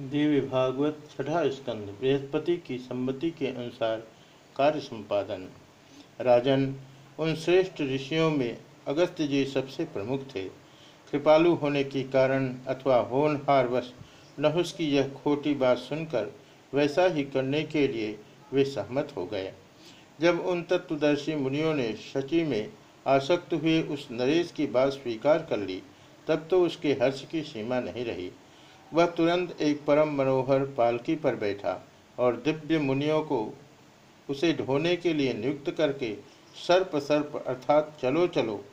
देवी भागवत छठा स्कंद, बृहस्पति की सम्मति के अनुसार कार्य संपादन। राजन, उन श्रेष्ठ ऋषियों में अगस्त्य जी सबसे प्रमुख थे। कृपालु होने के कारण अथवा होनहार वश नहुस की यह खोटी बात सुनकर वैसा ही करने के लिए वे सहमत हो गए। जब उन तत्वदर्शी मुनियों ने शची में आसक्त हुए उस नरेश की बात स्वीकार कर ली, तब तो उसके हर्ष की सीमा नहीं रही। वह तुरंत एक परम मनोहर पालकी पर बैठा और दिव्य मुनियों को उसे ढोने के लिए नियुक्त करके सर्प सर्प अर्थात चलो चलो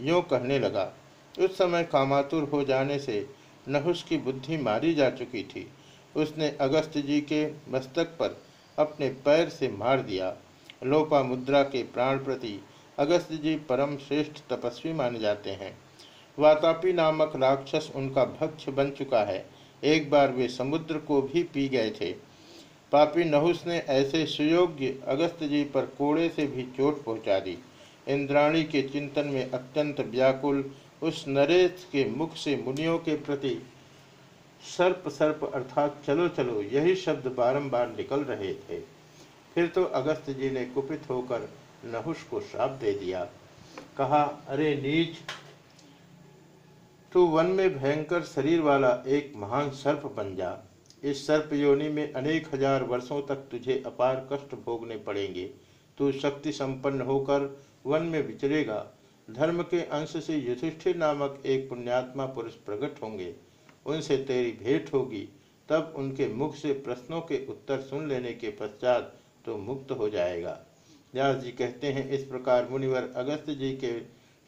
यूँ कहने लगा। उस समय कामातुर हो जाने से नहुस की बुद्धि मारी जा चुकी थी। उसने अगस्त जी के मस्तक पर अपने पैर से मार दिया। लोपा मुद्रा के प्राण प्रति अगस्त जी परम श्रेष्ठ तपस्वी माने जाते हैं। वातापी नामक राक्षस उनका भक्ष बन चुका है। एक बार वे समुद्र को भी पी गए थे। पापी नहुस ने ऐसे सुयोग्य अगस्त जी पर कोड़े से भी चोट पहुँचा दी। इंद्राणी के चिंतन में अत्यंत व्याकुल उस नरेश के मुख से मुनियों के प्रति सर्प सर्प अर्थात चलो चलो, यही शब्द बारंबार निकल रहे थे। फिर तो अगस्त जी ने कुपित होकर नहुष को श्राप दे दिया। कहा, अरे नीच तू वन में भयंकर शरीर वाला एक महान सर्प बन जा। इस सर्प योनि में अनेक हज़ार वर्षों तक तुझे अपार कष्ट भोगने पड़ेंगे। तू शक्ति संपन्न होकर वन में विचरेगा। धर्म के अंश से युधिष्ठिर नामक एक पुण्यात्मा पुरुष प्रकट होंगे। उनसे तेरी भेंट होगी। तब उनके मुख से प्रश्नों के उत्तर सुन लेने के पश्चात तो मुक्त हो जाएगा। व्यास जी कहते हैं, इस प्रकार मुनिवर अगस्त जी के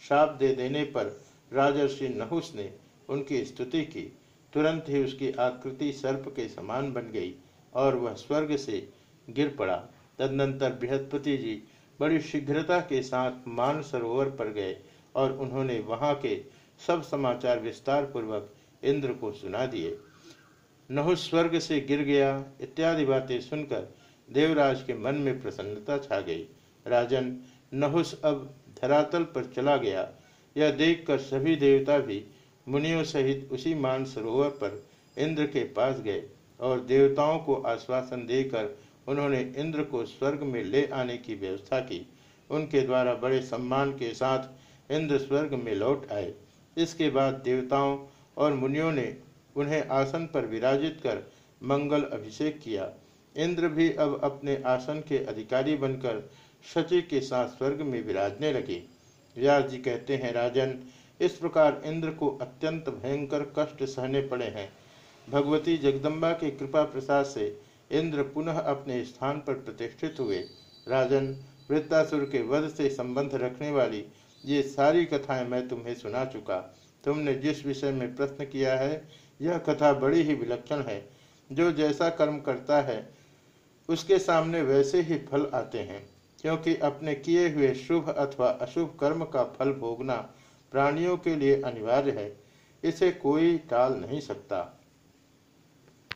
शाप दे देने पर राजर्षि नहुस ने उनकी स्तुति की। तुरंत ही उसकी आकृति सर्प के समान बन गई और वह स्वर्ग से गिर पड़ा। तदनंतर बृहस्पति जी बड़ी शीघ्रता के साथ मान सरोवर पर गए और उन्होंने वहाँ के सब समाचार विस्तार पूर्वक इंद्र को सुना दिए। नहुस स्वर्ग से गिर गया इत्यादि बातें सुनकर देवराज के मन में प्रसन्नता छा गई। राजन, नहुस अब धरातल पर चला गया यह देखकर सभी देवता भी मुनियों सहित उसी मान सरोवर पर इंद्र के पास गए और देवताओं को आश्वासन देकर उन्होंने इंद्र को स्वर्ग में ले आने की व्यवस्था की। उनके द्वारा बड़े सम्मान के साथ इंद्र स्वर्ग में लौट आए। इसके बाद देवताओं और मुनियों ने उन्हें आसन पर विराजित कर मंगल अभिषेक किया। इंद्र भी अब अपने आसन के अधिकारी बनकर शची के साथ स्वर्ग में विराजने लगे। व्यास जी कहते हैं, राजन, इस प्रकार इंद्र को अत्यंत भयंकर कष्ट सहने पड़े हैं। भगवती जगदम्बा के कृपा प्रसाद से इंद्र पुनः अपने स्थान पर प्रतिष्ठित हुए। राजन वृत्तासुर के वध से संबंध रखने वाली ये सारी कथाएँ मैं तुम्हें सुना चुका। तुमने जिस विषय में प्रश्न किया है, यह कथा बड़ी ही विलक्षण है। जो जैसा कर्म करता है, उसके सामने वैसे ही फल आते हैं। क्योंकि अपने किए हुए शुभ अथवा अशुभ कर्म का फल भोगना प्राणियों के लिए अनिवार्य है। इसे कोई टाल नहीं सकता।